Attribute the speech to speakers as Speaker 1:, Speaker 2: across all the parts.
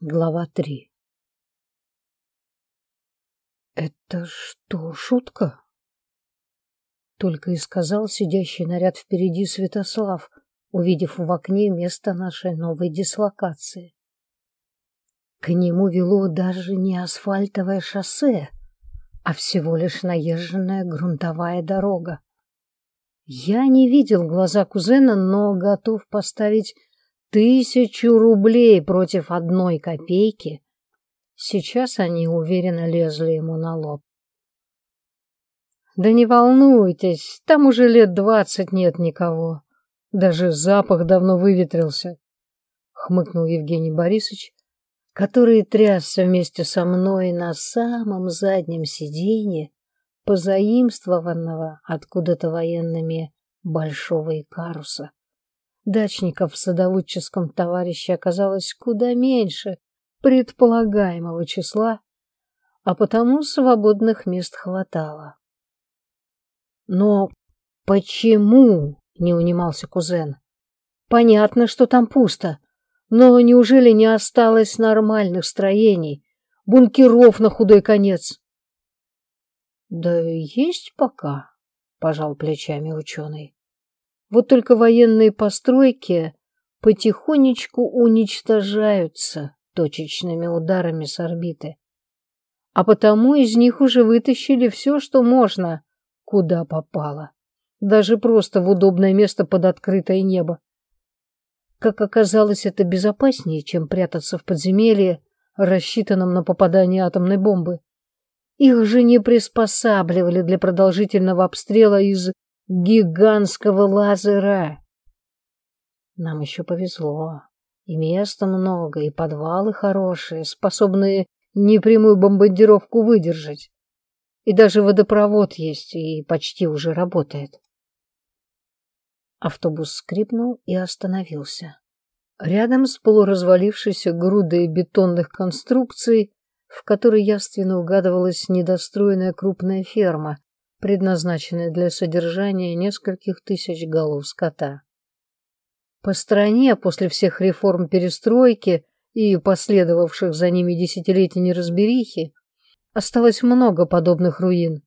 Speaker 1: Глава 3 «Это что, шутка?» Только и сказал сидящий наряд впереди Святослав, увидев в окне место нашей новой дислокации. К нему вело даже не асфальтовое шоссе, а всего лишь наезженная грунтовая дорога. Я не видел глаза кузена, но готов поставить Тысячу рублей против одной копейки. Сейчас они уверенно лезли ему на лоб. Да не волнуйтесь, там уже лет двадцать нет никого. Даже запах давно выветрился, хмыкнул Евгений Борисович, который трясся вместе со мной на самом заднем сиденье, позаимствованного откуда-то военными большого Икаруса. Дачников в садоводческом товарище оказалось куда меньше предполагаемого числа, а потому свободных мест хватало. Но почему, не унимался кузен, понятно, что там пусто, но неужели не осталось нормальных строений, бункеров на худой конец? Да есть пока, пожал плечами ученый. Вот только военные постройки потихонечку уничтожаются точечными ударами с орбиты. А потому из них уже вытащили все, что можно, куда попало. Даже просто в удобное место под открытое небо. Как оказалось, это безопаснее, чем прятаться в подземелье, рассчитанном на попадание атомной бомбы. Их же не приспосабливали для продолжительного обстрела из гигантского лазера. Нам еще повезло. И места много, и подвалы хорошие, способные непрямую бомбардировку выдержать. И даже водопровод есть, и почти уже работает. Автобус скрипнул и остановился. Рядом с полуразвалившейся грудой бетонных конструкций, в которой явственно угадывалась недостроенная крупная ферма, предназначенный для содержания нескольких тысяч голов скота. По стране после всех реформ перестройки и последовавших за ними десятилетий неразберихи осталось много подобных руин.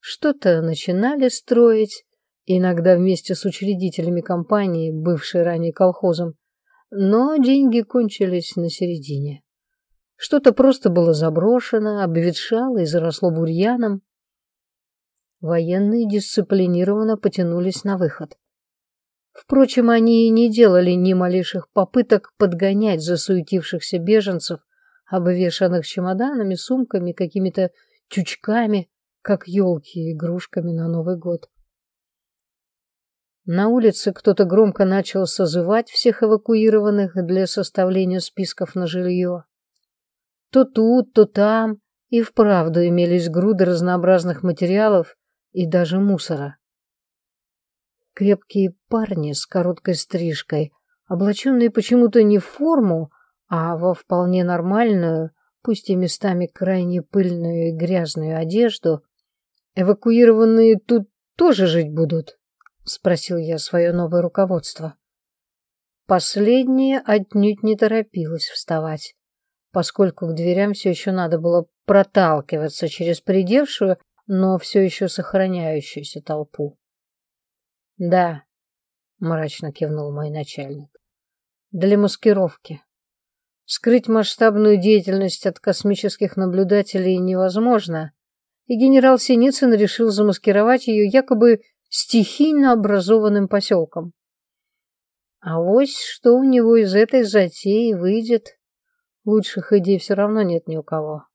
Speaker 1: Что-то начинали строить, иногда вместе с учредителями компании, бывшей ранее колхозом, но деньги кончились на середине. Что-то просто было заброшено, обветшало и заросло бурьяном, Военные дисциплинированно потянулись на выход. Впрочем, они и не делали ни малейших попыток подгонять засуетившихся беженцев, обвешанных чемоданами, сумками, какими-то тючками, как елки игрушками на Новый год. На улице кто-то громко начал созывать всех эвакуированных для составления списков на жилье. То тут, то там и вправду имелись груды разнообразных материалов, и даже мусора. Крепкие парни с короткой стрижкой, облаченные почему-то не в форму, а во вполне нормальную, пусть и местами крайне пыльную и грязную одежду, эвакуированные тут тоже жить будут? Спросил я свое новое руководство. Последнее отнюдь не торопилось вставать, поскольку к дверям все еще надо было проталкиваться через придевшую но все еще сохраняющуюся толпу. Да, мрачно кивнул мой начальник. Для маскировки. Скрыть масштабную деятельность от космических наблюдателей невозможно, и генерал Синицын решил замаскировать ее якобы стихийно образованным поселком. А вось что у него из этой затеи выйдет, лучших идей все равно нет ни у кого.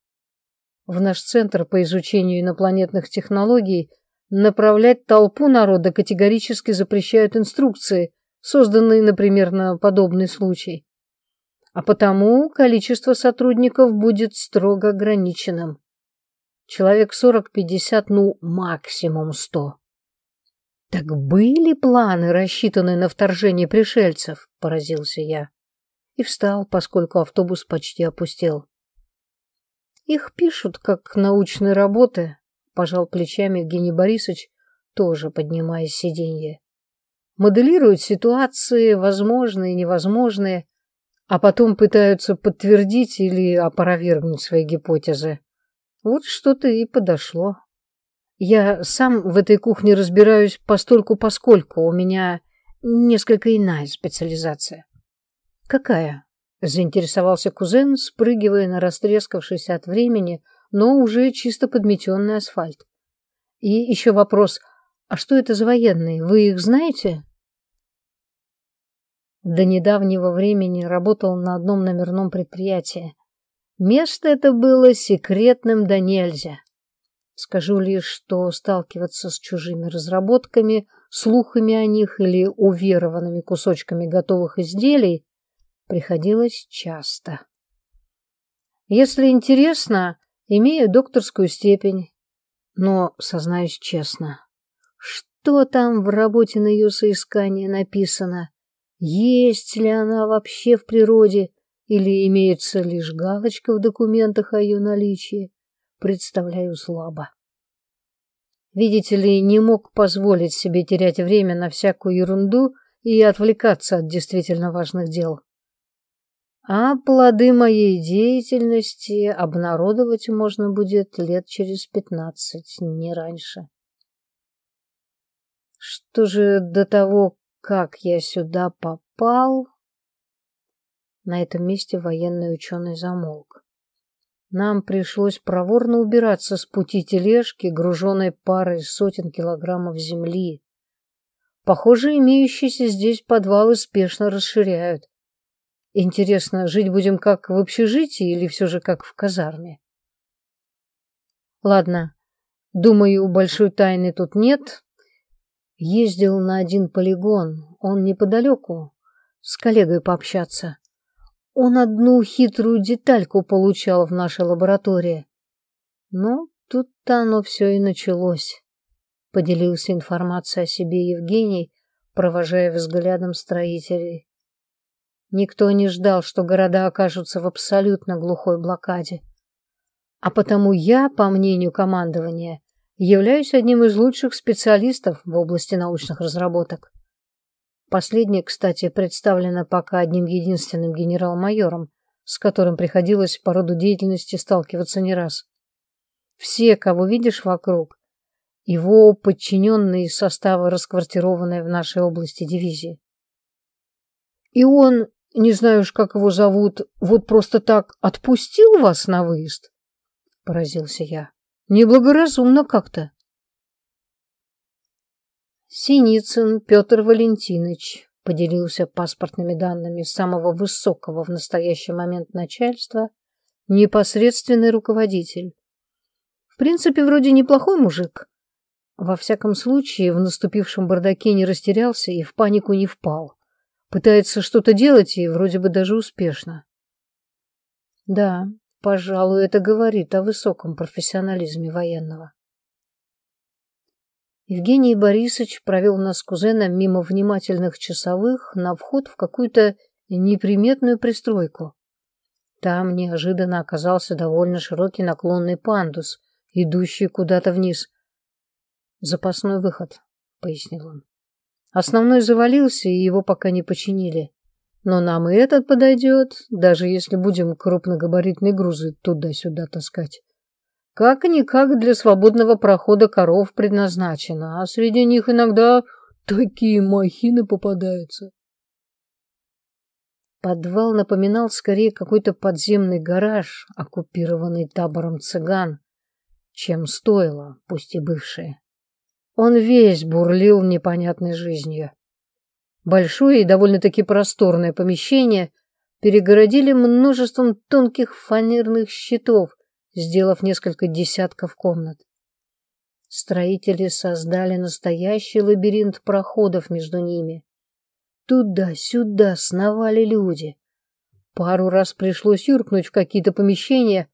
Speaker 1: В наш центр по изучению инопланетных технологий направлять толпу народа категорически запрещают инструкции, созданные, например, на подобный случай. А потому количество сотрудников будет строго ограниченным. Человек 40-50, ну, максимум 100. Так были планы, рассчитанные на вторжение пришельцев, поразился я. И встал, поскольку автобус почти опустел. Их пишут как научные работы, пожал плечами Евгений Борисович, тоже поднимаясь с сиденья. Моделируют ситуации, возможные и невозможные, а потом пытаются подтвердить или опровергнуть свои гипотезы. Вот что-то и подошло. Я сам в этой кухне разбираюсь постольку поскольку, у меня несколько иная специализация. Какая? Заинтересовался кузен, спрыгивая на растрескавшийся от времени, но уже чисто подметенный асфальт. И еще вопрос, а что это за военные, вы их знаете? До недавнего времени работал на одном номерном предприятии. Место это было секретным до нельзя. Скажу лишь, что сталкиваться с чужими разработками, слухами о них или уверованными кусочками готовых изделий приходилось часто. Если интересно, имею докторскую степень, но, сознаюсь честно, что там в работе на ее соискание написано, есть ли она вообще в природе или имеется лишь галочка в документах о ее наличии, представляю слабо. Видите ли, не мог позволить себе терять время на всякую ерунду и отвлекаться от действительно важных дел. А плоды моей деятельности обнародовать можно будет лет через пятнадцать, не раньше. Что же до того, как я сюда попал? На этом месте военный ученый замолк. Нам пришлось проворно убираться с пути тележки, груженной парой сотен килограммов земли. Похоже, имеющиеся здесь подвалы спешно расширяют. Интересно, жить будем как в общежитии или все же как в казарме? Ладно, думаю, большой тайны тут нет. Ездил на один полигон, он неподалеку, с коллегой пообщаться. Он одну хитрую детальку получал в нашей лаборатории. Ну, тут-то оно все и началось. Поделился информацией о себе Евгений, провожая взглядом строителей. Никто не ждал, что города окажутся в абсолютно глухой блокаде. А потому я, по мнению командования, являюсь одним из лучших специалистов в области научных разработок. Последнее, кстати, представлено пока одним единственным генерал-майором, с которым приходилось по роду деятельности сталкиваться не раз. Все, кого видишь вокруг, его подчиненные составы, расквартированные в нашей области дивизии. И он не знаю уж, как его зовут, вот просто так отпустил вас на выезд? Поразился я. Неблагоразумно как-то. Синицын Петр Валентинович поделился паспортными данными самого высокого в настоящий момент начальства, непосредственный руководитель. В принципе, вроде неплохой мужик. Во всяком случае, в наступившем бардаке не растерялся и в панику не впал. Пытается что-то делать и вроде бы даже успешно. Да, пожалуй, это говорит о высоком профессионализме военного. Евгений Борисович провел нас с кузеном мимо внимательных часовых на вход в какую-то неприметную пристройку. Там неожиданно оказался довольно широкий наклонный пандус, идущий куда-то вниз. «Запасной выход», — пояснил он. Основной завалился, и его пока не починили. Но нам и этот подойдет, даже если будем крупногабаритные грузы туда-сюда таскать. Как-никак для свободного прохода коров предназначено, а среди них иногда такие махины попадаются. Подвал напоминал скорее какой-то подземный гараж, оккупированный табором цыган, чем стоило, пусть и бывшее. Он весь бурлил непонятной жизнью. Большое и довольно-таки просторное помещение перегородили множеством тонких фанерных щитов, сделав несколько десятков комнат. Строители создали настоящий лабиринт проходов между ними. Туда-сюда сновали люди. Пару раз пришлось юркнуть в какие-то помещения,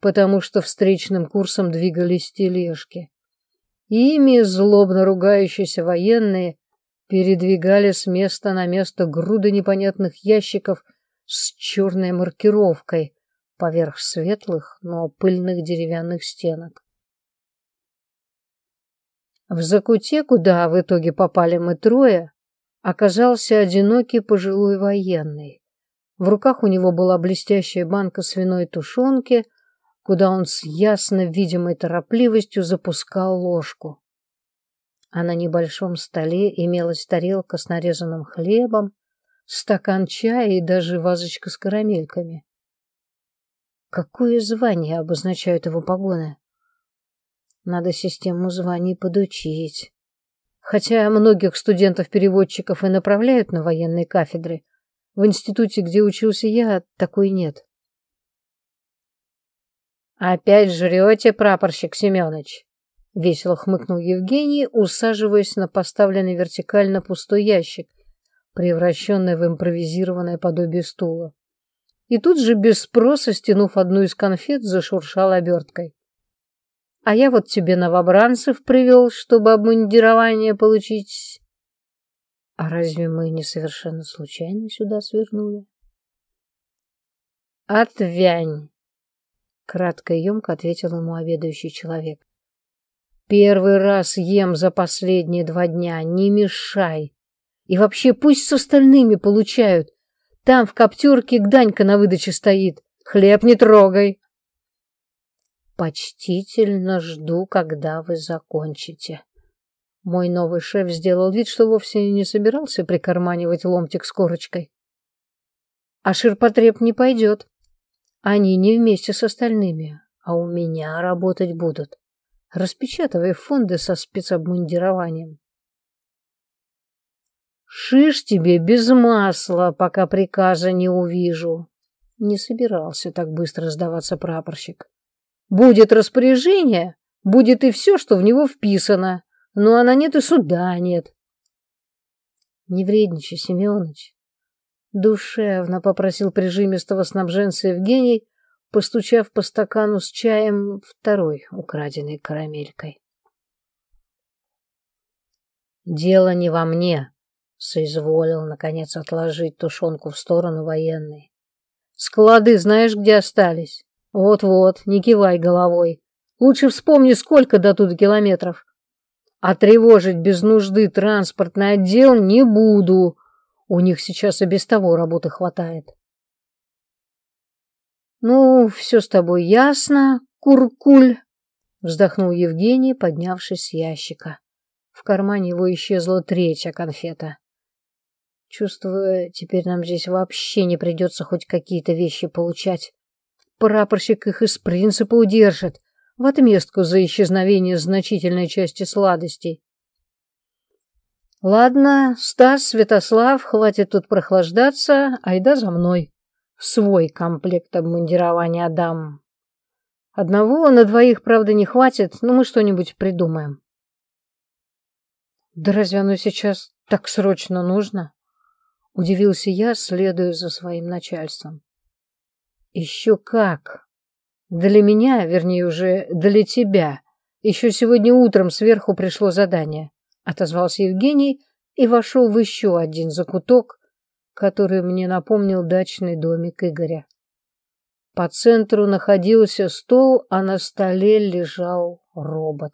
Speaker 1: потому что встречным курсом двигались тележки. Ими злобно ругающиеся военные передвигали с места на место груды непонятных ящиков с черной маркировкой поверх светлых, но пыльных деревянных стенок. В закуте, куда в итоге попали мы трое, оказался одинокий пожилой военный. В руках у него была блестящая банка свиной тушенки, куда он с ясно видимой торопливостью запускал ложку. А на небольшом столе имелась тарелка с нарезанным хлебом, стакан чая и даже вазочка с карамельками. Какое звание обозначают его погоны? Надо систему званий подучить. Хотя многих студентов-переводчиков и направляют на военные кафедры, в институте, где учился я, такой нет. «Опять жрете, прапорщик Семенович?» — весело хмыкнул Евгений, усаживаясь на поставленный вертикально пустой ящик, превращенный в импровизированное подобие стула. И тут же, без спроса, стянув одну из конфет, зашуршал оберткой. «А я вот тебе новобранцев привел, чтобы обмундирование получить». «А разве мы не совершенно случайно сюда свернули?» «Отвянь!» Кратко и емко ответил ему обедающий человек. Первый раз ем за последние два дня, не мешай. И вообще пусть с остальными получают. Там в коптерке Гданька на выдаче стоит. Хлеб не трогай. Почтительно жду, когда вы закончите. Мой новый шеф сделал вид, что вовсе не собирался прикарманивать ломтик с корочкой. А ширпотреб не пойдет. Они не вместе с остальными, а у меня работать будут, распечатывая фонды со спецобмундированием. Шиш тебе без масла, пока приказа не увижу. Не собирался так быстро сдаваться прапорщик. Будет распоряжение, будет и все, что в него вписано, но она нет и суда нет. Не вредничай, Семенович. Душевно попросил прижимистого снабженца Евгений, постучав по стакану с чаем второй украденной карамелькой. «Дело не во мне», — соизволил, наконец, отложить тушенку в сторону военной. «Склады знаешь, где остались? Вот-вот, не кивай головой. Лучше вспомни, сколько до туда километров. А тревожить без нужды транспортный отдел не буду. У них сейчас и без того работы хватает. Ну, все с тобой ясно, куркуль, вздохнул Евгений, поднявшись с ящика. В кармане его исчезла третья конфета. Чувствую, теперь нам здесь вообще не придется хоть какие-то вещи получать. Прапорщик их из принципа удержит, в отместку за исчезновение значительной части сладостей. Ладно, Стас, Святослав, хватит тут прохлаждаться, айда за мной. Свой комплект обмундирования дам. Одного на двоих, правда, не хватит, но мы что-нибудь придумаем. Да разве оно сейчас так срочно нужно? Удивился я, следуя за своим начальством. Еще как. Для меня, вернее уже для тебя, еще сегодня утром сверху пришло задание. — отозвался Евгений и вошел в еще один закуток, который мне напомнил дачный домик Игоря. По центру находился стол, а на столе лежал робот.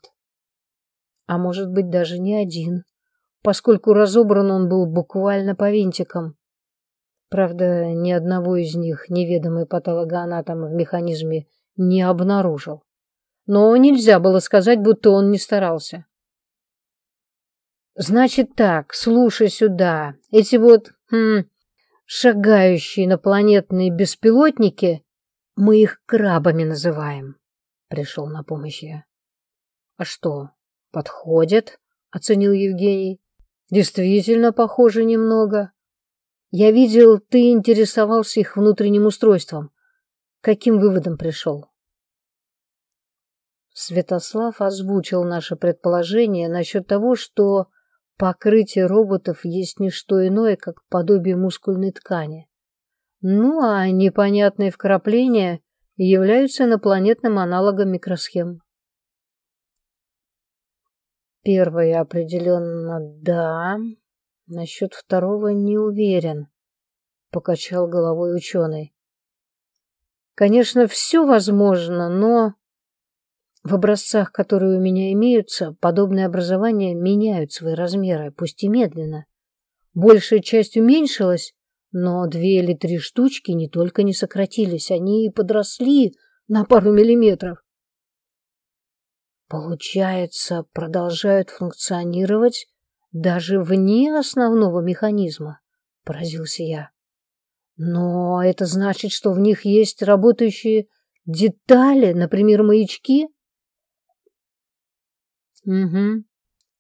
Speaker 1: А может быть, даже не один, поскольку разобран он был буквально по винтикам. Правда, ни одного из них неведомый патологоанатом в механизме не обнаружил. Но нельзя было сказать, будто он не старался. Значит так, слушай сюда. Эти вот хм, шагающие инопланетные беспилотники, мы их крабами называем. Пришел на помощь я. А что, подходят? Оценил Евгений. Действительно похоже немного. Я видел, ты интересовался их внутренним устройством. Каким выводом пришел? Святослав озвучил наше предположение насчет того, что Покрытие роботов есть не что иное, как подобие мускульной ткани. Ну а непонятные вкрапления являются инопланетным аналогом микросхем. Первое определенно да, насчет второго не уверен, покачал головой ученый. Конечно, все возможно, но в образцах, которые у меня имеются, подобные образования меняют свои размеры, пусть и медленно. Большая часть уменьшилась, Но две или три штучки не только не сократились, они и подросли на пару миллиметров. Получается, продолжают функционировать даже вне основного механизма, поразился я. Но это значит, что в них есть работающие детали, например, маячки? Угу,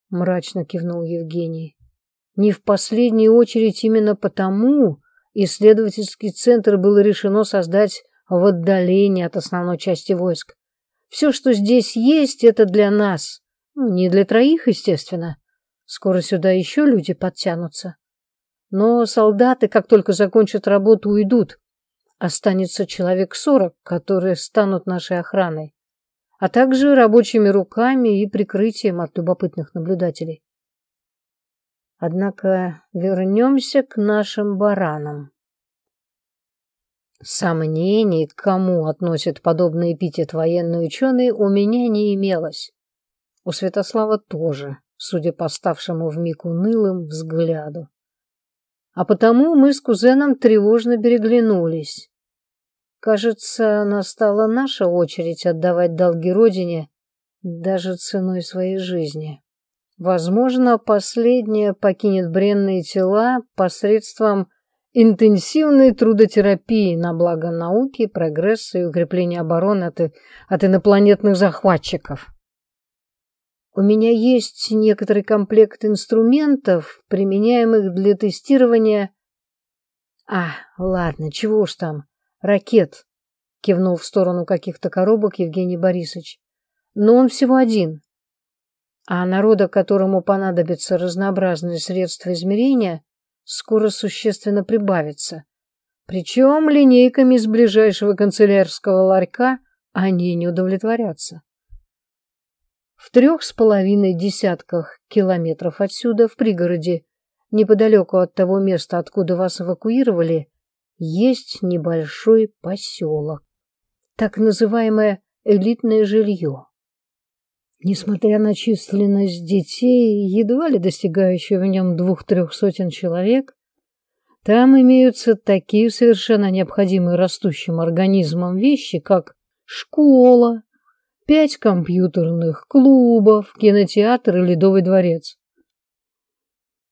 Speaker 1: мрачно кивнул Евгений. Не в последнюю очередь именно потому исследовательский центр было решено создать в отдалении от основной части войск. Все, что здесь есть, это для нас. Ну, не для троих, естественно. Скоро сюда еще люди подтянутся. Но солдаты, как только закончат работу, уйдут. Останется человек сорок, которые станут нашей охраной, а также рабочими руками и прикрытием от любопытных наблюдателей. Однако вернемся к нашим баранам. Сомнений, к кому относят подобный эпитет военные ученые, у меня не имелось. У Святослава тоже, судя по ставшему вмиг унылым взгляду. А потому мы с кузеном тревожно переглянулись. Кажется, настала наша очередь отдавать долги родине даже ценой своей жизни. Возможно, последняя покинет бренные тела посредством интенсивной трудотерапии на благо науки, прогресса и укрепления обороны от, от инопланетных захватчиков. У меня есть некоторый комплект инструментов, применяемых для тестирования... А, ладно, чего уж там, ракет, кивнул в сторону каких-то коробок Евгений Борисович. Но он всего один. А народа, которому понадобятся разнообразные средства измерения, скоро существенно прибавится. Причем линейками из ближайшего канцелярского ларька они не удовлетворятся. В трех с половиной десятках километров отсюда, в пригороде, неподалеку от того места, откуда вас эвакуировали, есть небольшой поселок, так называемое элитное жилье. Несмотря на численность детей, едва ли достигающую в нем двух-трех сотен человек, там имеются такие совершенно необходимые растущим организмам вещи, как школа, пять компьютерных клубов, кинотеатр и ледовый дворец.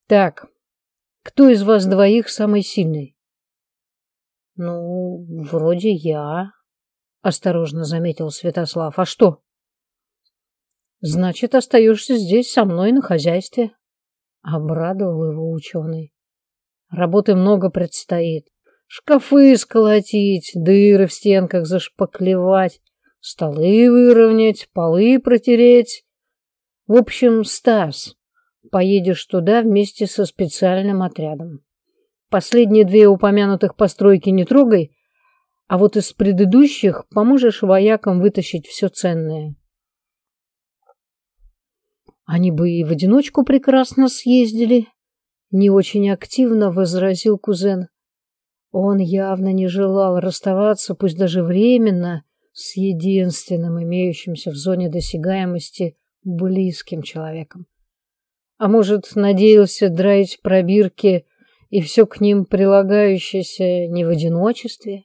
Speaker 1: Так, кто из вас двоих самый сильный? Ну, вроде я, осторожно заметил Святослав. А что? Значит, остаешься здесь со мной на хозяйстве. Обрадовал его ученый. Работы много предстоит. Шкафы сколотить, дыры в стенках зашпаклевать, столы выровнять, полы протереть. В общем, Стас, поедешь туда вместе со специальным отрядом. Последние две упомянутых постройки не трогай, а вот из предыдущих поможешь воякам вытащить все ценное. Они бы и в одиночку прекрасно съездили, не очень активно возразил кузен. Он явно не желал расставаться, пусть даже временно, с единственным имеющимся в зоне досягаемости близким человеком. А может, надеялся драить пробирки и все к ним прилагающееся не в одиночестве?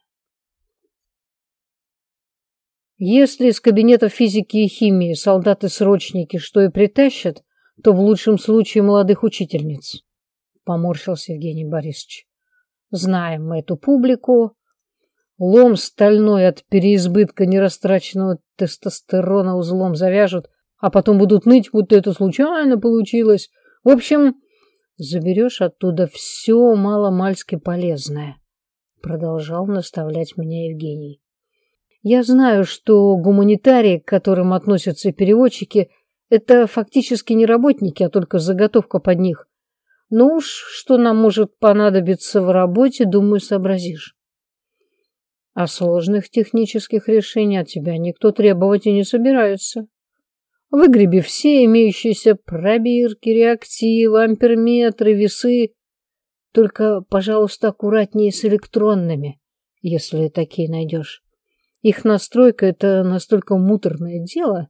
Speaker 1: Если из кабинетов физики и химии солдаты-срочники что и притащат, то в лучшем случае молодых учительниц. Поморщился Евгений Борисович. Знаем мы эту публику. Лом стальной от переизбытка нерастраченного тестостерона узлом завяжут, а потом будут ныть, будто это случайно получилось. В общем, заберешь оттуда все маломальски полезное. Продолжал наставлять меня Евгений. Я знаю, что гуманитарии, к которым относятся переводчики, это фактически не работники, а только заготовка под них. Ну уж, что нам может понадобиться в работе, думаю, сообразишь. А сложных технических решений от тебя никто требовать и не собирается. Выгреби все имеющиеся пробирки, реактивы, амперметры, весы. Только, пожалуйста, аккуратнее с электронными, если такие найдешь. Их настройка — это настолько муторное дело.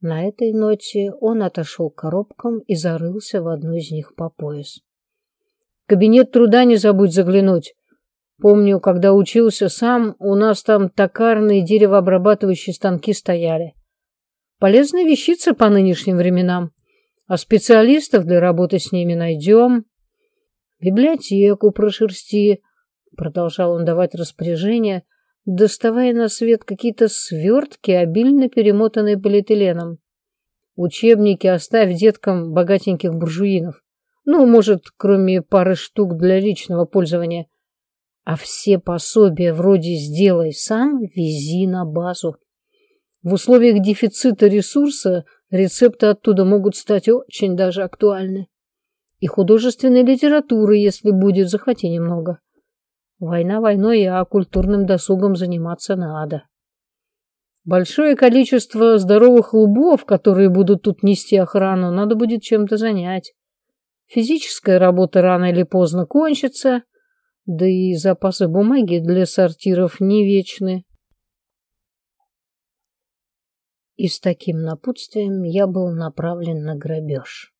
Speaker 1: На этой ноте он отошел к коробкам и зарылся в одну из них по пояс. Кабинет труда не забудь заглянуть. Помню, когда учился сам, у нас там токарные деревообрабатывающие станки стояли. Полезная вещица по нынешним временам. А специалистов для работы с ними найдем. Библиотеку прошерсти, продолжал он давать распоряжения, доставая на свет какие-то свертки, обильно перемотанные полиэтиленом. Учебники оставь деткам богатеньких буржуинов. Ну, может, кроме пары штук для личного пользования. А все пособия вроде «сделай сам» вези на базу. В условиях дефицита ресурса рецепты оттуда могут стать очень даже актуальны. И художественной литературы, если будет, захвати немного. Война войной, а культурным досугом заниматься надо. Большое количество здоровых лбов, которые будут тут нести охрану, надо будет чем-то занять. Физическая работа рано или поздно кончится, да и запасы бумаги для сортиров не вечны. И с таким напутствием я был направлен на грабеж.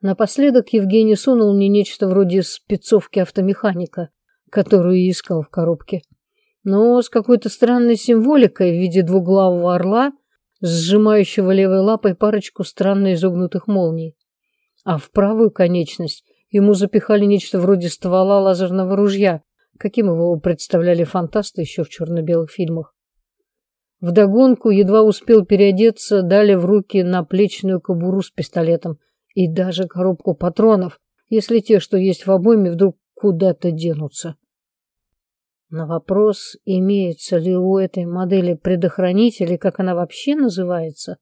Speaker 1: Напоследок Евгений сунул мне нечто вроде спецовки автомеханика, которую искал в коробке но с какой-то странной символикой в виде двуглавого орла, сжимающего левой лапой парочку странно изогнутых молний. А в правую конечность ему запихали нечто вроде ствола лазерного ружья, каким его представляли фантасты еще в черно-белых фильмах. Вдогонку едва успел переодеться, дали в руки наплечную кобуру с пистолетом и даже коробку патронов, если те, что есть в обойме, вдруг куда-то денутся. На вопрос, имеется ли у этой модели предохранитель и как она вообще называется,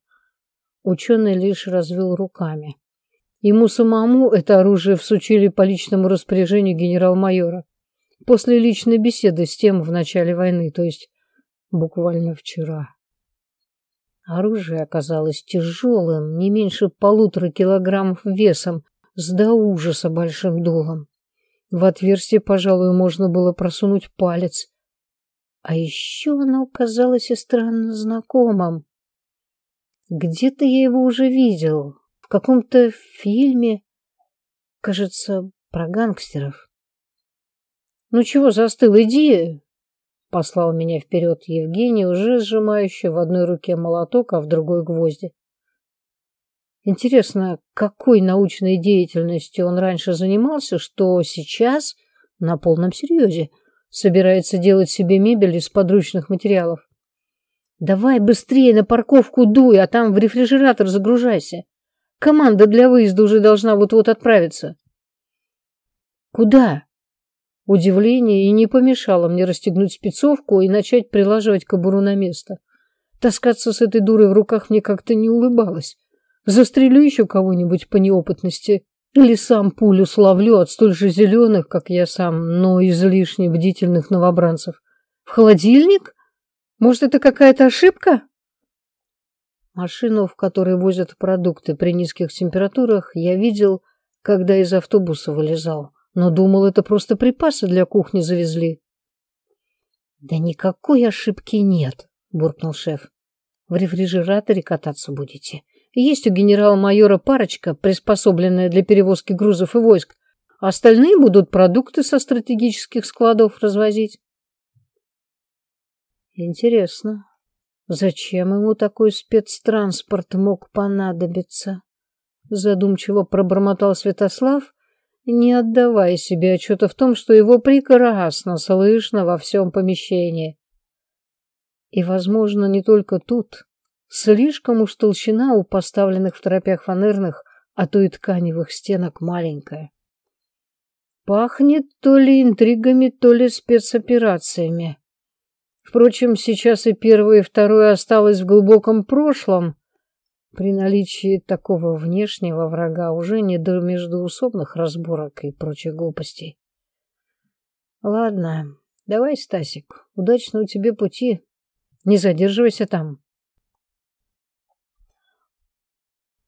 Speaker 1: ученый лишь развел руками. Ему самому это оружие всучили по личному распоряжению генерал-майора после личной беседы с тем в начале войны, то есть буквально вчера. Оружие оказалось тяжелым, не меньше полутора килограммов весом, с до ужаса большим дулом. В отверстие, пожалуй, можно было просунуть палец. А еще оно казалось и странно знакомым. Где-то я его уже видел. В каком-то фильме. Кажется, про гангстеров. «Ну чего застыл? Иди!» Послал меня вперед Евгений, уже сжимающий в одной руке молоток, а в другой гвозди. Интересно, какой научной деятельностью он раньше занимался, что сейчас на полном серьезе собирается делать себе мебель из подручных материалов. Давай быстрее на парковку дуй, а там в рефрижератор загружайся. Команда для выезда уже должна вот-вот отправиться. Куда? Удивление и не помешало мне расстегнуть спецовку и начать прилаживать кобуру на место. Таскаться с этой дурой в руках мне как-то не улыбалось. Застрелю еще кого-нибудь по неопытности. Или сам пулю словлю от столь же зеленых, как я сам, но излишне бдительных новобранцев. В холодильник? Может, это какая-то ошибка? Машину, в которой возят продукты при низких температурах, я видел, когда из автобуса вылезал, но думал, это просто припасы для кухни завезли. Да никакой ошибки нет, буркнул шеф. В рефрижераторе кататься будете. Есть у генерала-майора парочка, приспособленная для перевозки грузов и войск. Остальные будут продукты со стратегических складов развозить. Интересно, зачем ему такой спецтранспорт мог понадобиться? Задумчиво пробормотал Святослав, не отдавая себе отчета в том, что его прекрасно слышно во всем помещении. И, возможно, не только тут, Слишком уж толщина у поставленных в тропях фанерных, а то и тканевых стенок маленькая. Пахнет то ли интригами, то ли спецоперациями. Впрочем, сейчас и первое, и второе осталось в глубоком прошлом. При наличии такого внешнего врага уже не до междуусобных разборок и прочих глупостей. Ладно, давай, Стасик, удачного тебе пути. Не задерживайся там.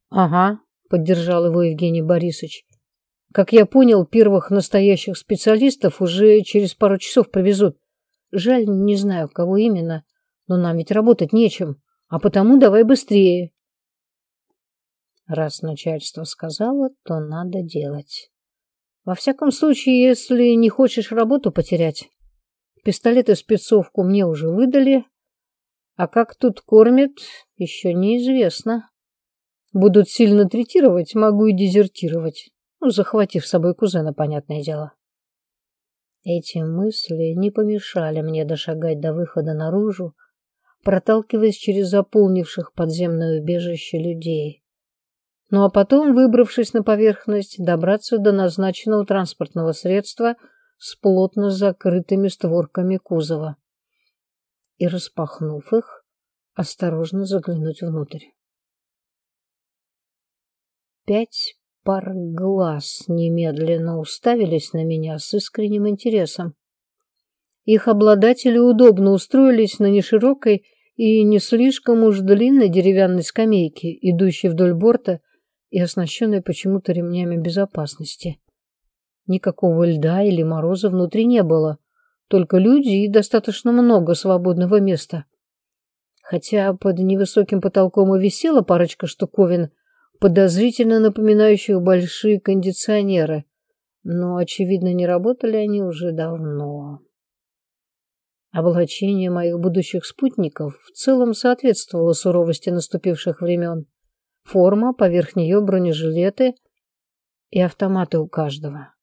Speaker 1: Ага, поддержал его Евгений Борисович. Как я понял, первых настоящих специалистов уже через пару часов привезут. Жаль, не знаю, кого именно, но нам ведь работать нечем, а потому давай быстрее. Раз начальство сказало, то надо делать. Во всяком случае, если не хочешь работу потерять. Пистолет и спецовку мне уже выдали, а как тут кормят, еще неизвестно. Будут сильно третировать, могу и дезертировать, ну, захватив с собой кузена, понятное дело. Эти мысли не помешали мне дошагать до выхода наружу, проталкиваясь через заполнивших подземное убежище людей. Ну а потом, выбравшись на поверхность, добраться до назначенного транспортного средства с плотно закрытыми створками кузова. И, распахнув их, осторожно заглянуть внутрь. Пять пар глаз немедленно уставились на меня с искренним интересом. Их обладатели удобно устроились на неширокой и не слишком уж длинной деревянной скамейке, идущей вдоль борта и оснащенной почему-то ремнями безопасности. Никакого льда или мороза внутри не было, только люди и достаточно много свободного места. Хотя под невысоким потолком и висела парочка штуковин, подозрительно напоминающих большие кондиционеры, но, очевидно, не работали они уже давно. Облачение моих будущих спутников в целом соответствовало суровости наступивших времен. Форма, поверх нее бронежилеты и автоматы у каждого.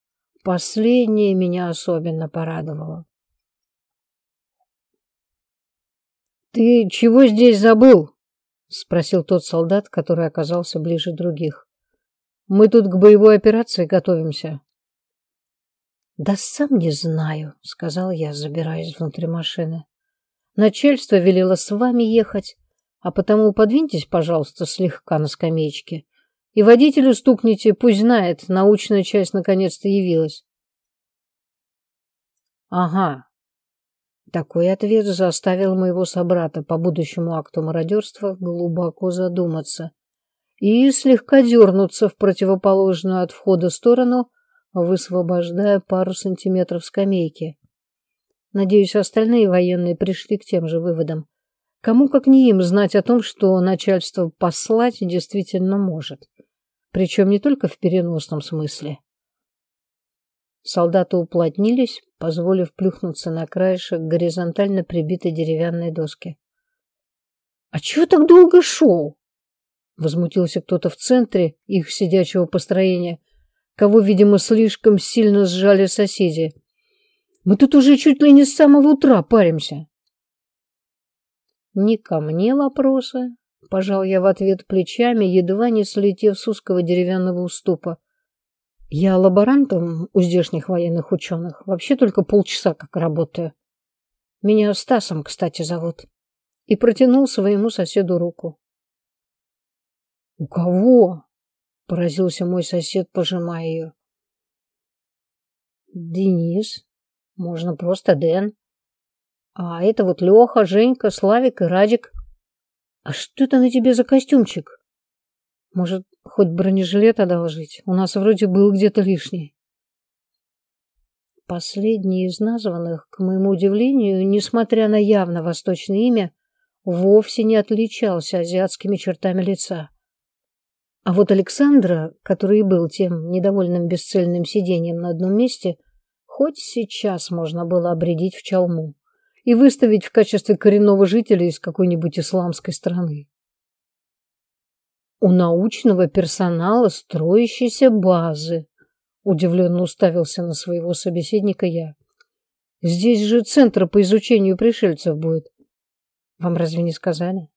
Speaker 1: Последнее меня особенно порадовало. «Ты чего здесь забыл?» — спросил тот солдат, который оказался ближе других. «Мы тут к боевой операции готовимся». «Да сам не знаю», — сказал я, забираясь внутрь машины. «Начальство велело с вами ехать, а потому подвиньтесь, пожалуйста, слегка на скамеечке. И водителю стукните, пусть знает, научная часть наконец-то явилась». «Ага». Такой ответ заставил моего собрата по будущему акту мародерства глубоко задуматься и слегка дернуться в противоположную от входа сторону, высвобождая пару сантиметров скамейки. Надеюсь, остальные военные пришли к тем же выводам. Кому, как не им, знать о том, что начальство послать действительно может. Причем не только в переносном смысле. Солдаты уплотнились, позволив плюхнуться на краешек горизонтально прибитой деревянной доски. «А чего так долго шел?» Возмутился кто-то в центре их сидячего построения – кого, видимо, слишком сильно сжали соседи. Мы тут уже чуть ли не с самого утра паримся. Не ко мне вопросы, пожал я в ответ плечами, едва не слетев с узкого деревянного уступа. Я лаборантом у здешних военных ученых. Вообще только полчаса как работаю. Меня Стасом, кстати, зовут. И протянул своему соседу руку. У кого? Поразился мой сосед, пожимая ее. Денис. Можно просто Дэн. А это вот Леха, Женька, Славик и Радик. А что это на тебе за костюмчик? Может, хоть бронежилет одолжить? У нас вроде был где-то лишний. Последний из названных, к моему удивлению, несмотря на явно восточное имя, вовсе не отличался азиатскими чертами лица. А вот Александра, который и был тем недовольным бесцельным сидением на одном месте, хоть сейчас можно было обредить в чалму и выставить в качестве коренного жителя из какой-нибудь исламской страны. У научного персонала строящейся базы, удивленно уставился на своего собеседника я. Здесь же центр по изучению пришельцев будет. Вам разве не сказали?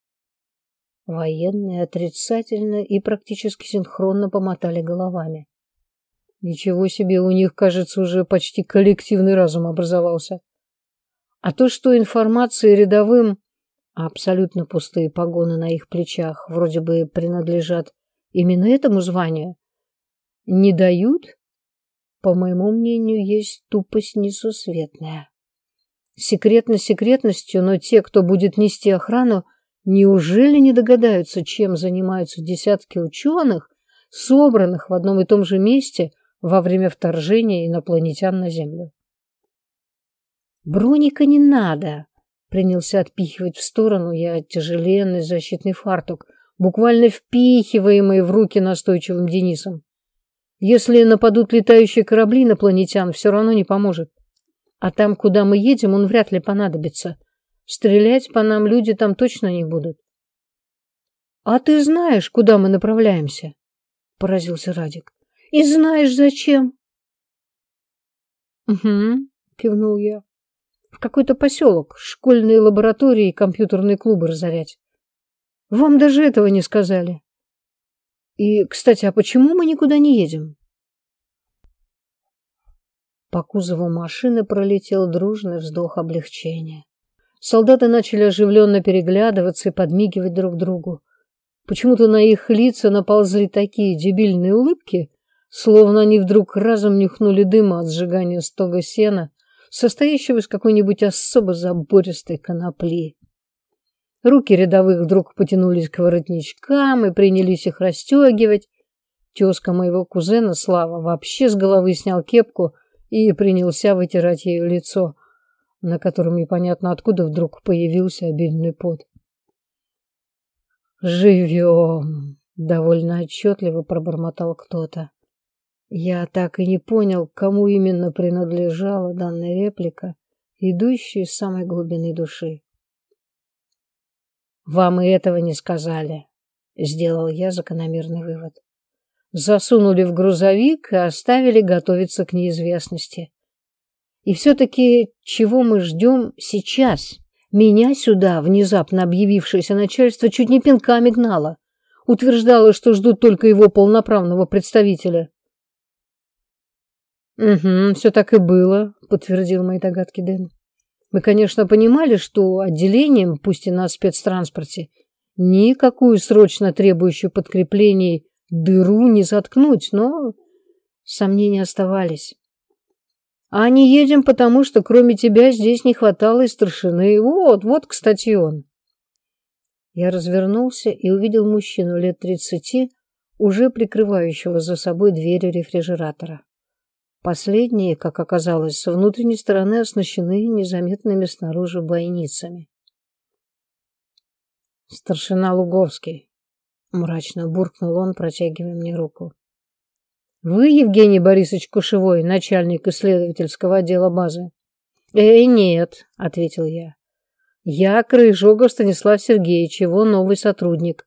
Speaker 1: Военные отрицательно и практически синхронно помотали головами. Ничего себе, у них, кажется, уже почти коллективный разум образовался. А то, что информация рядовым, а абсолютно пустые погоны на их плечах, вроде бы принадлежат именно этому званию, не дают, по моему мнению, есть тупость несусветная. Секретно секретностью, но те, кто будет нести охрану, Неужели не догадаются, чем занимаются десятки ученых, собранных в одном и том же месте во время вторжения инопланетян на Землю? «Броника не надо!» — принялся отпихивать в сторону я тяжеленный защитный фартук, буквально впихиваемый в руки настойчивым Денисом. Если нападут летающие корабли инопланетян, все равно не поможет. А там, куда мы едем, он вряд ли понадобится. Стрелять по нам люди там точно не будут. А ты знаешь, куда мы направляемся? Поразился Радик. И знаешь, зачем? Угу, кивнул я. В какой-то поселок, школьные лаборатории и компьютерные клубы разорять. Вам даже этого не сказали. И, кстати, а почему мы никуда не едем? По кузову машины пролетел дружный вздох облегчения. Солдаты начали оживленно переглядываться и подмигивать друг другу. Почему-то на их лица наползли такие дебильные улыбки, словно они вдруг разом нюхнули дыма от сжигания стога сена, состоящего из какой-нибудь особо забористой конопли. Руки рядовых вдруг потянулись к воротничкам и принялись их расстегивать. Тезка моего кузена Слава вообще с головы снял кепку и принялся вытирать ею лицо, на котором непонятно откуда вдруг появился обильный пот. «Живем!» — довольно отчетливо пробормотал кто-то. Я так и не понял, кому именно принадлежала данная реплика, идущая из самой глубины души. Вам и этого не сказали, сделал я закономерный вывод. Засунули в грузовик и оставили готовиться к неизвестности. И все-таки чего мы ждем сейчас? Меня сюда, внезапно объявившееся начальство, чуть не пинками гнало. Утверждало, что ждут только его полноправного представителя. «Угу, все так и было», — подтвердил мои догадки Дэн. Мы, конечно, понимали, что отделением, пусть и на спецтранспорте, никакую срочно требующую подкреплений дыру не заткнуть, но сомнения оставались. А не едем, потому что кроме тебя здесь не хватало и старшины. Вот, вот, кстати, он. Я развернулся и увидел мужчину лет тридцати, уже прикрывающего за собой двери рефрижератора. Последние, как оказалось, с внутренней стороны оснащены незаметными снаружи бойницами. «Старшина Луговский», — мрачно буркнул он, протягивая мне руку. «Вы, Евгений Борисович Кушевой, начальник исследовательского отдела базы?» «Э, нет», — ответил я. «Я Крыжогов Станислав Сергеевич, его новый сотрудник.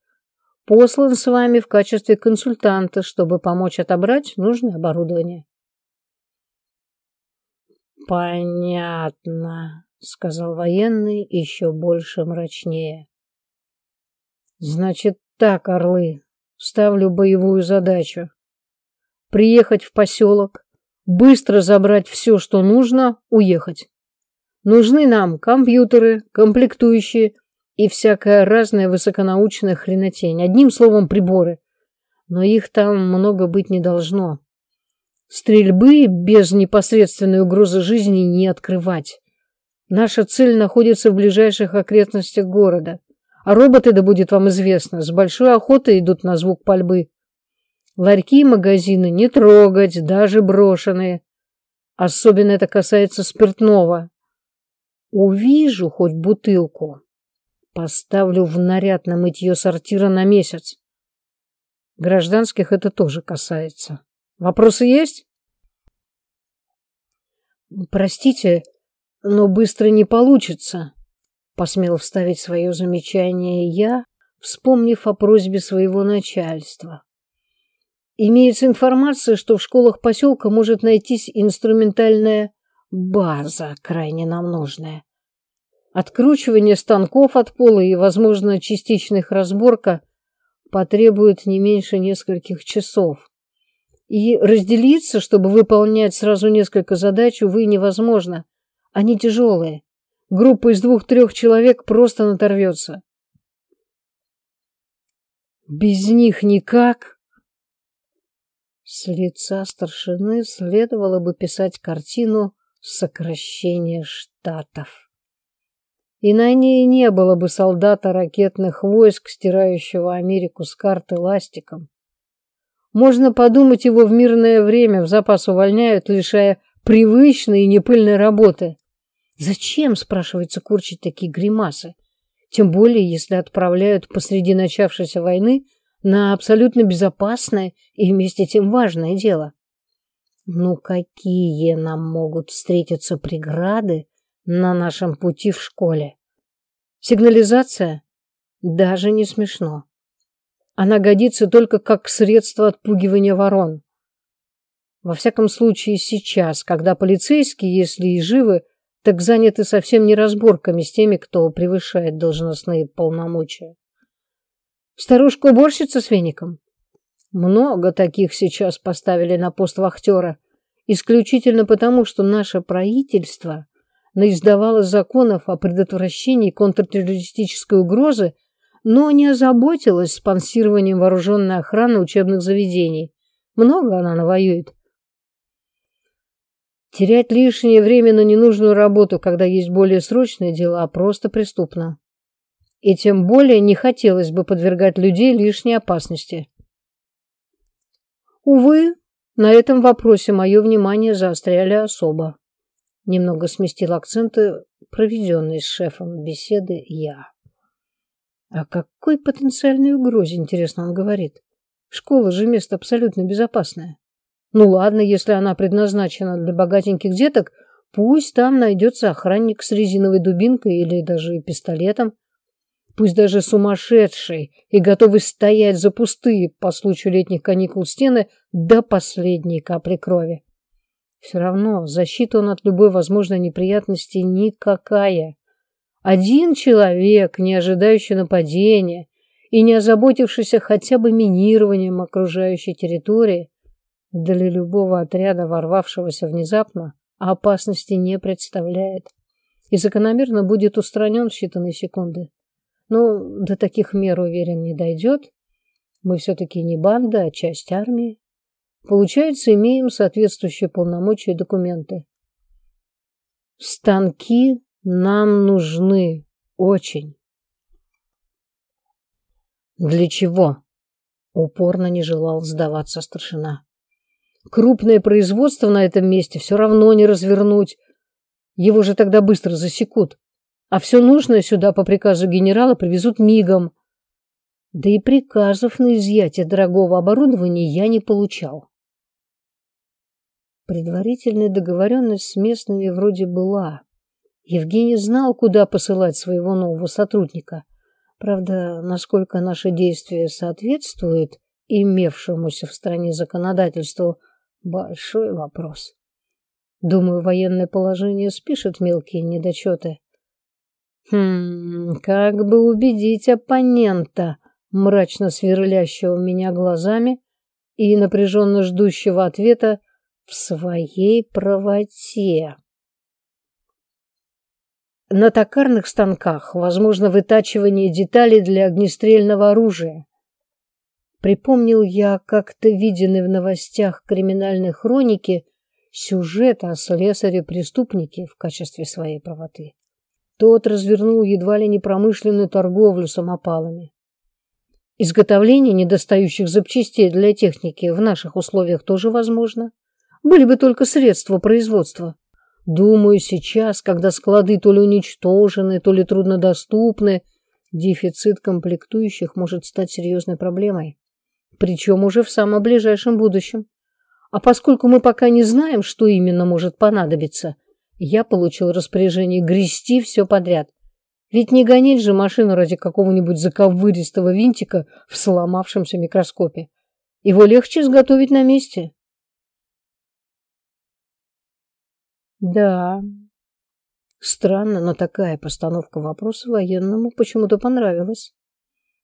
Speaker 1: Послан с вами в качестве консультанта, чтобы помочь отобрать нужное оборудование». Понятно, сказал военный еще больше мрачнее. Значит так, орлы, ставлю боевую задачу. Приехать в поселок, быстро забрать все, что нужно, уехать. Нужны нам компьютеры, комплектующие и всякая разная высоконаучная хренотень. Одним словом, приборы. Но их там много быть не должно. Стрельбы без непосредственной угрозы жизни не открывать. Наша цель находится в ближайших окрестностях города. А роботы, да будет вам известно, с большой охотой идут на звук пальбы. Ларьки и магазины не трогать, даже брошенные. Особенно это касается спиртного. Увижу хоть бутылку. Поставлю в наряд на мытье сортира на месяц. Гражданских это тоже касается. Вопросы есть? Простите, но быстро не получится, посмел вставить свое замечание я, вспомнив о просьбе своего начальства. Имеется информация, что в школах поселка может найтись инструментальная база, крайне нам нужная. Откручивание станков от пола и, возможно, частичная их разборка потребует не меньше нескольких часов. И разделиться, чтобы выполнять сразу несколько задач, увы, невозможно. Они тяжелые. Группа из двух-трех человек просто наторвется. Без них никак. С лица старшины следовало бы писать картину сокращения штатов. И на ней не было бы солдата ракетных войск, стирающего Америку с карты ластиком. Можно подумать, его в мирное время в запас увольняют, лишая привычной и непыльной работы. Зачем, спрашивается, курчить такие гримасы? Тем более, если отправляют посреди начавшейся войны на абсолютно безопасное и вместе тем важное дело. Ну какие нам могут встретиться преграды на нашем пути в школе? Сигнализация? Даже не смешно. Она годится только как средство отпугивания ворон. Во всяком случае сейчас, когда полицейские, если и живы, так заняты совсем не разборками с теми, кто превышает должностные полномочия. Старушка-уборщица с веником? Много таких сейчас поставили на пост вахтера, исключительно потому, что наше правительство наиздавало законов о предотвращении контртеррористической угрозы, но не озаботилось спонсированием вооруженной охраны учебных заведений. Много она навоюет. Терять лишнее время на ненужную работу, когда есть более срочные дела, просто преступно. И тем более не хотелось бы подвергать людей лишней опасности. Увы, на этом вопросе мое внимание заостряли особо. Немного сместил акценты проведенной с шефом беседы я. О какой потенциальной угрозе, интересно, он говорит? Школа же место абсолютно безопасное. Ну ладно, если она предназначена для богатеньких деток, пусть там найдется охранник с резиновой дубинкой или даже пистолетом. Пусть даже сумасшедший и готовый стоять за пустые по случаю летних каникул стены до последней капли крови. Все равно защита он от любой возможной неприятности никакая. Один человек, не ожидающий нападения и не озаботившийся хотя бы минированием окружающей территории, для любого отряда, ворвавшегося внезапно, опасности не представляет и закономерно будет устранен в считанные секунды. Но до таких мер, уверен, не дойдет. Мы все-таки не банда, а часть армии. Получается, имеем соответствующие полномочия и документы. Станки нам нужны очень. Для чего? Упорно не желал сдаваться старшина. Крупное производство на этом месте все равно не развернуть. Его же тогда быстро засекут. А все нужное сюда по приказу генерала привезут мигом. Да и приказов на изъятие дорогого оборудования я не получал. Предварительная договоренность с местными вроде была. Евгений знал, куда посылать своего нового сотрудника. Правда, насколько наши действия соответствуют имевшемуся в стране законодательству – Большой вопрос. Думаю, военное положение спишет мелкие недочеты. Хм, как бы убедить оппонента, мрачно сверлящего меня глазами и напряженно ждущего ответа в своей правоте. На токарных станках возможно вытачивание деталей для огнестрельного оружия. Припомнил я как-то виденный в новостях криминальной хроники сюжет о слесаре-преступнике в качестве своей правоты. Тот развернул едва ли не промышленную торговлю самопалами. Изготовление недостающих запчастей для техники в наших условиях тоже возможно. Были бы только средства производства. Думаю, сейчас, когда склады то ли уничтожены, то ли труднодоступны, дефицит комплектующих может стать серьезной проблемой причем уже в самом ближайшем будущем. А поскольку мы пока не знаем, что именно может понадобиться, я получил распоряжение грести все подряд. Ведь не гонить же машину ради какого-нибудь заковыристого винтика в сломавшемся микроскопе. Его легче изготовить на месте. Да. Странно, но такая постановка вопроса военному почему-то понравилась.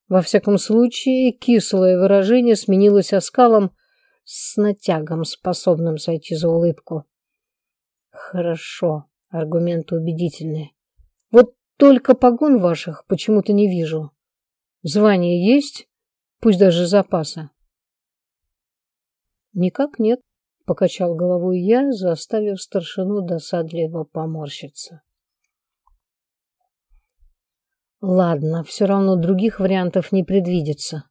Speaker 1: Во всяком случае, кислое выражение сменилось оскалом с натягом, способным сойти за улыбку. Хорошо, аргументы убедительные. Вот только погон ваших почему-то не вижу. Звание есть, пусть даже запаса. Никак нет, покачал головой я, заставив старшину досадливо поморщиться. Ладно, все равно других вариантов не предвидится.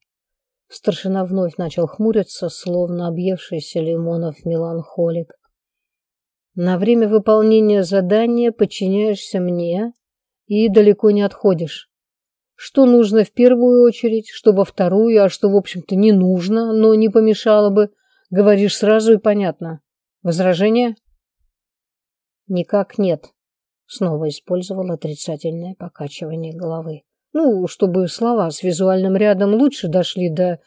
Speaker 1: Старшина вновь начал хмуриться, словно объевшийся лимонов меланхолик. На время выполнения задания подчиняешься мне и далеко не отходишь. что нужно в первую очередь, что во вторую, а что, в общем-то, не нужно, но не помешало бы. Говоришь сразу и понятно. Возражение? Никак нет. Снова использовал отрицательное покачивание головы. Ну, чтобы слова с визуальным рядом лучше дошли до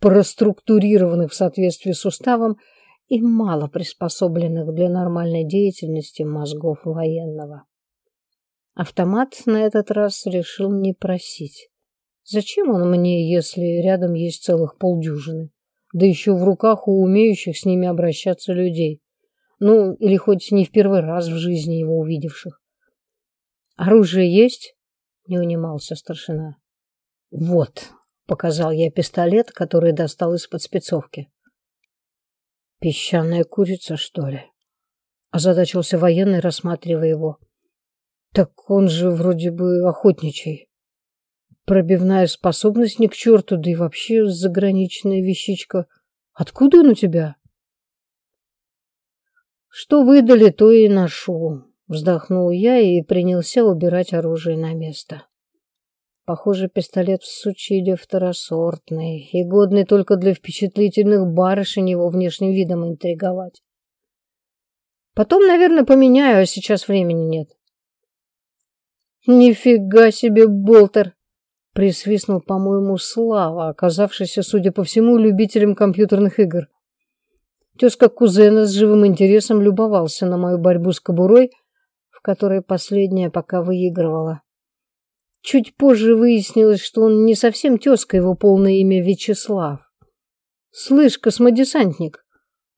Speaker 1: проструктурированных в соответствии с уставом и мало приспособленных для нормальной деятельности мозгов военного. Автомат на этот раз решил не просить. Зачем он мне, если рядом есть целых полдюжины? Да еще в руках у умеющих с ними обращаться людей. Ну, или хоть не в первый раз в жизни его увидевших. «Оружие есть?» — не унимался старшина. «Вот», — показал я пистолет, который достал из-под спецовки. «Песчаная курица, что ли?» — озадачился военный, рассматривая его. «Так он же вроде бы охотничий. Пробивная способность ни к черту, да и вообще заграничная вещичка. Откуда он у тебя?» «Что выдали, то и ношу», — вздохнул я и принялся убирать оружие на место. Похоже, пистолет в сучиле второсортный и годный только для впечатлительных барышень его внешним видом интриговать. Потом, наверное, поменяю, а сейчас времени нет. Нифига себе, болтер! Присвистнул, по-моему, Слава, оказавшийся, судя по всему, любителем компьютерных игр. Тезка кузена с живым интересом любовался на мою борьбу с кобурой, в которой последняя пока выигрывала. Чуть позже выяснилось, что он не совсем тезка, его полное имя Вячеслав. «Слышь, космодесантник,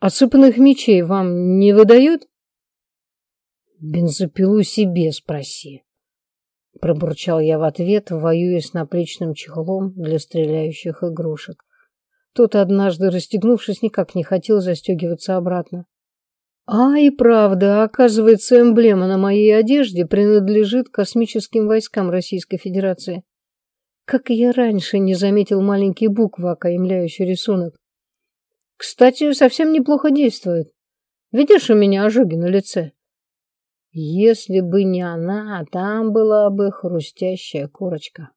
Speaker 1: осыпанных мечей вам не выдают?» «Бензопилу себе спроси», — пробурчал я в ответ, воюя с наплечным чехлом для стреляющих игрушек. Тот, однажды расстегнувшись, никак не хотел застегиваться обратно. А и правда, оказывается, эмблема на моей одежде принадлежит космическим войскам Российской Федерации. Как я раньше не заметил маленькие буквы, окаймляющие рисунок. Кстати, совсем неплохо действует. Видишь у меня ожоги на лице? Если бы не она, там была бы хрустящая корочка.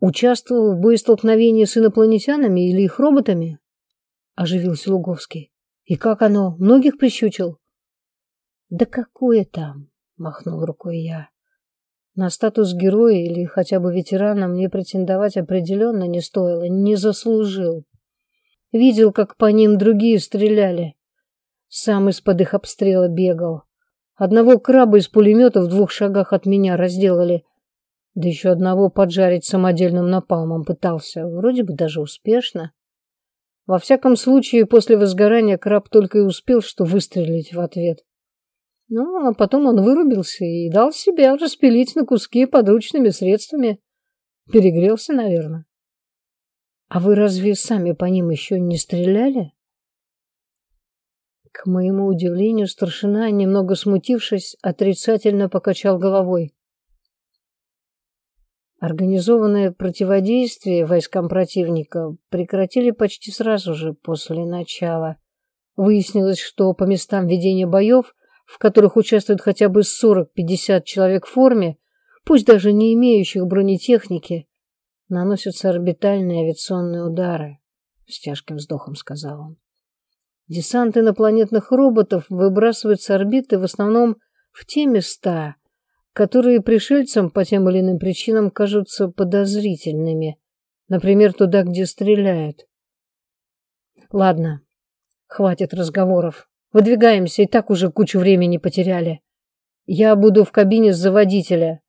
Speaker 1: Участвовал в боестолкновении с инопланетянами или их роботами? Оживился Луговский. И как оно? Многих прищучил? Да какое там? Махнул рукой я. На статус героя или хотя бы ветерана мне претендовать определенно не стоило, не заслужил. Видел, как по ним другие стреляли. Сам из-под их обстрела бегал. Одного краба из пулемета в двух шагах от меня разделали. Да еще одного поджарить самодельным напалмом пытался. Вроде бы даже успешно. Во всяком случае, после возгорания краб только и успел что выстрелить в ответ. Ну, а потом он вырубился и дал себя распилить на куски подручными средствами. Перегрелся, наверное. А вы разве сами по ним еще не стреляли? К моему удивлению, старшина, немного смутившись, отрицательно покачал головой. Организованное противодействие войскам противника прекратили почти сразу же после начала. Выяснилось, что по местам ведения боев, в которых участвуют хотя бы 40-50 человек в форме, пусть даже не имеющих бронетехники, наносятся орбитальные авиационные удары, с тяжким вздохом сказал он. Десант инопланетных роботов выбрасывают с орбиты в основном в те места, которые пришельцам по тем или иным причинам кажутся подозрительными. Например, туда, где стреляют. Ладно, хватит разговоров. Выдвигаемся, и так уже кучу времени потеряли. Я буду в кабине с заводителя.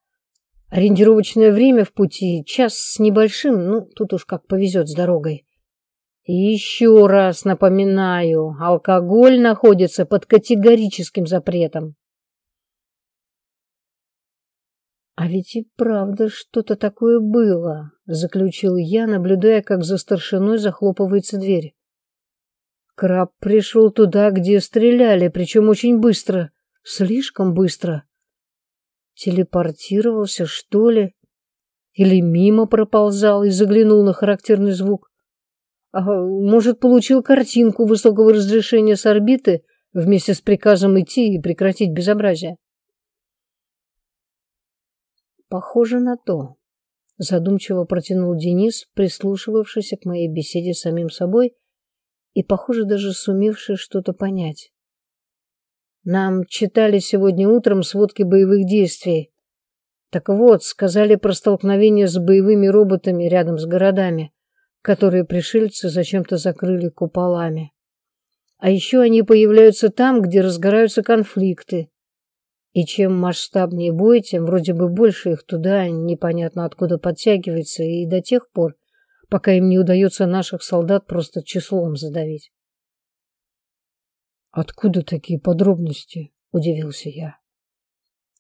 Speaker 1: Ориентировочное время в пути час с небольшим, ну, тут уж как повезет с дорогой. Еще раз напоминаю, алкоголь находится под категорическим запретом. А ведь и правда что-то такое было, заключил я, наблюдая, как за старшиной захлопывается дверь. Краб пришел туда, где стреляли, причем очень быстро, слишком быстро. Телепортировался, что ли? Или мимо проползал и заглянул на характерный звук? А, может, получил картинку высокого разрешения с орбиты вместе с приказом идти и прекратить безобразие? Похоже на то. Задумчиво протянул Денис, прислушивавшийся к моей беседе с самим собой и, похоже, даже сумевший что-то понять. Нам читали сегодня утром сводки боевых действий. Так вот, сказали про столкновение с боевыми роботами рядом с городами, которые пришельцы зачем-то закрыли куполами. А еще они появляются там, где разгораются конфликты. И чем масштабнее бой, тем вроде бы больше их туда непонятно откуда подтягивается, и до тех пор, пока им не удается наших солдат просто числом задавить. «Откуда такие подробности?» – удивился я.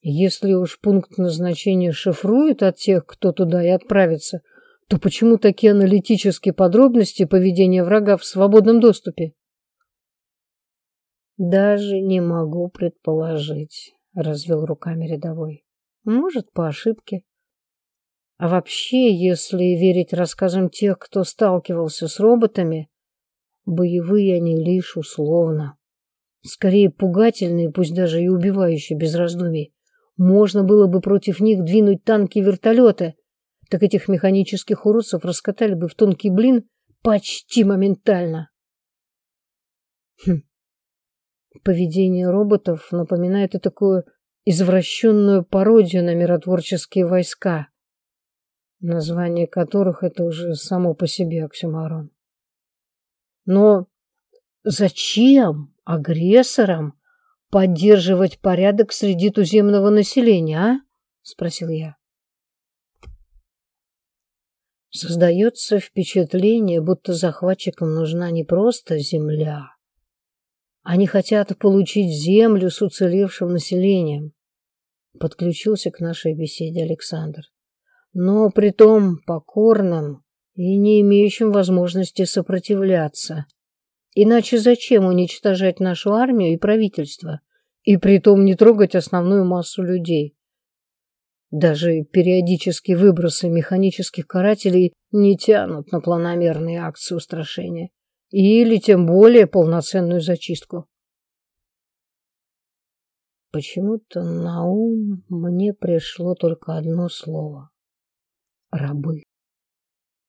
Speaker 1: «Если уж пункт назначения шифрует от тех, кто туда и отправится, то почему такие аналитические подробности поведения врага в свободном доступе?» «Даже не могу предположить», — развел руками рядовой. «Может, по ошибке. А вообще, если верить рассказам тех, кто сталкивался с роботами, боевые они лишь условно. Скорее пугательные, пусть даже и убивающие без раздумий. Можно было бы против них двинуть танки и вертолеты, так этих механических уродцев раскатали бы в тонкий блин почти моментально. Хм. Поведение роботов напоминает и такую извращенную пародию на миротворческие войска, название которых это уже само по себе оксюмарон. Но зачем агрессорам поддерживать порядок среди туземного населения, а? Спросил я. Создается впечатление, будто захватчикам нужна не просто земля. Они хотят получить землю с уцелевшим населением. Подключился к нашей беседе Александр. Но при том покорным и не имеющим возможности сопротивляться. Иначе зачем уничтожать нашу армию и правительство? И при том не трогать основную массу людей? Даже периодические выбросы механических карателей не тянут на планомерные акции устрашения. Или тем более полноценную зачистку. Почему-то на ум мне пришло только одно слово. Рабы.